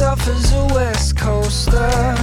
saw as a West Coaster.